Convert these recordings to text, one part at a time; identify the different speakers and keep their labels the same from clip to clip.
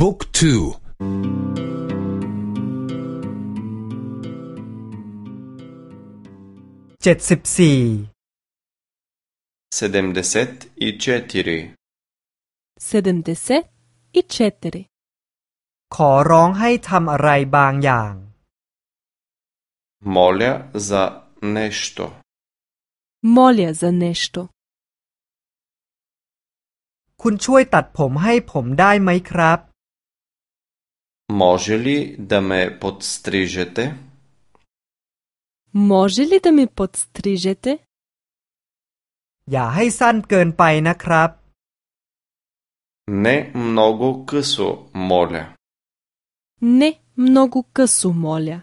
Speaker 1: บุ๊กทู
Speaker 2: เจ็ดสิบสี่
Speaker 3: седемдесет и четири,
Speaker 4: 74
Speaker 2: ขอร้องให้ทำอะไรบางอย่าง
Speaker 3: моля за нещо.
Speaker 4: Моля за нещо.
Speaker 2: คุณช่วยตัดผมให้ผมได้ไหมครับ
Speaker 3: Може ли да ме подстрижете?
Speaker 4: Може ли да ме подстрижете?
Speaker 2: อย่าให้สั้นเกินไปนะครับ
Speaker 3: Не много късо, моля.
Speaker 4: Не много късо, моля.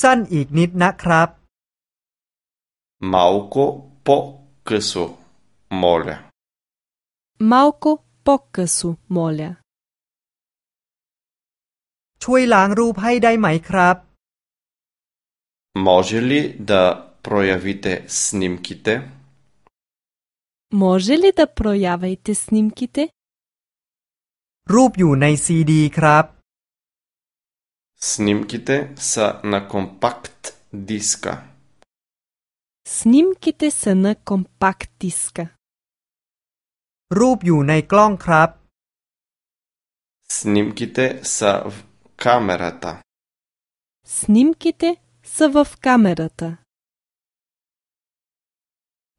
Speaker 2: สั้นอีกนิดนะครับ
Speaker 3: Малко по-късо, моля.
Speaker 4: Малко по-късо, моля.
Speaker 2: ช่วยล้างรูปให้ได้ไหมครับ
Speaker 3: Може ли да проявите снимките?
Speaker 4: Може ли да проявите снимките?
Speaker 2: รูปอยู่ในซีดีครับ
Speaker 3: Снимките са на компакт диска.
Speaker 4: Снимките са на компакт диска.
Speaker 2: รูปอยู่ในกล้องครับ
Speaker 3: Снимките са в камерата.
Speaker 4: Снимките са в камерата.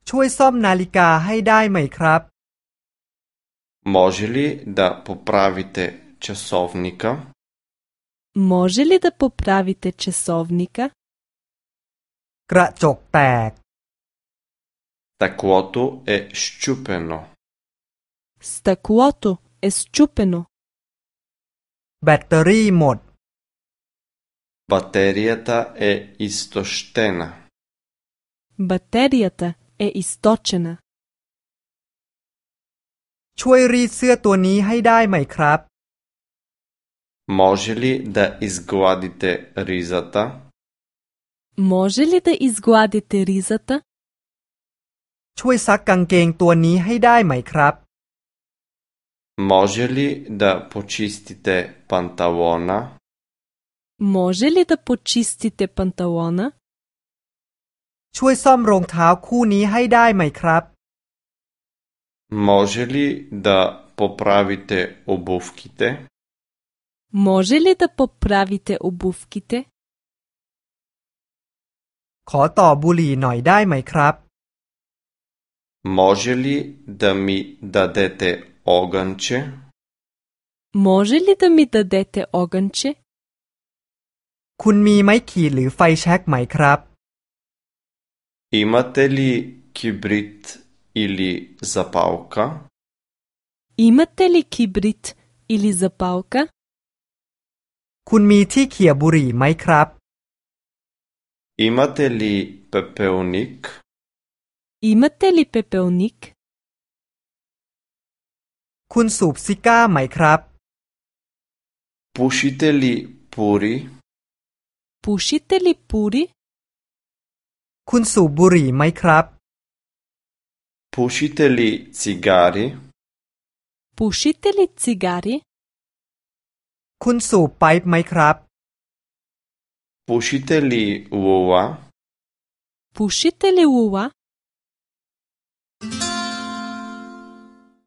Speaker 2: ช่วยซ่อมนาฬิกาให้ได้ไหมครับ
Speaker 3: Може ли да поправите часовника?
Speaker 4: Може ли да поправите часовника?
Speaker 2: กระจกแตก
Speaker 3: Стъклото е щупено.
Speaker 4: Стъклото е счупено.
Speaker 2: แบตเตอรี่หมด
Speaker 3: Батерията е изтощена.
Speaker 4: Батерията е източена.
Speaker 2: ช่วยรีดเสื้อตัวนี้ให้ได้ไหมครับ
Speaker 3: Може ли да изгладите ризата?
Speaker 4: Може ли да изгладите ризата?
Speaker 2: ช่วยซักกางเกงตัวนี้ให้ได้ไหมครับ
Speaker 3: Може ли да почистите панталона?
Speaker 4: Може ли да почистите панталона?
Speaker 2: ช่วยซ่อมรองเท้าคู่นี้ให้ได้ไหมครับ
Speaker 3: Може ли да поправите обувките?
Speaker 4: Може ли да поправите обувките?
Speaker 2: ขอต่อบุหรี่หน่อยได้ไหมครับ
Speaker 3: Може ли да ми дадете огънче?
Speaker 4: Може ли да ми дадете огънче?
Speaker 2: คุณมีไม้ขีดหรือไฟแช็กไหมครับ
Speaker 3: Имате ли кибрид или запалка?
Speaker 4: Имате ли кибрид или запалка?
Speaker 2: คุณมีที่เขี่ยบุหรี่ไหมครับ
Speaker 3: Имате ли пепелник?
Speaker 4: Имате ли пепелник?
Speaker 2: คุณสูบซิก้าไหมครับ
Speaker 3: Pušite li puri?
Speaker 4: Pušite li puri?
Speaker 2: คุณสูบบุหรี่ไหมครับ
Speaker 3: Pušite li cigari?
Speaker 4: Pušite li cigari?
Speaker 2: คุณสูบไปป์ไหมครับ
Speaker 3: Pušite li uva?
Speaker 4: Pušite li uva?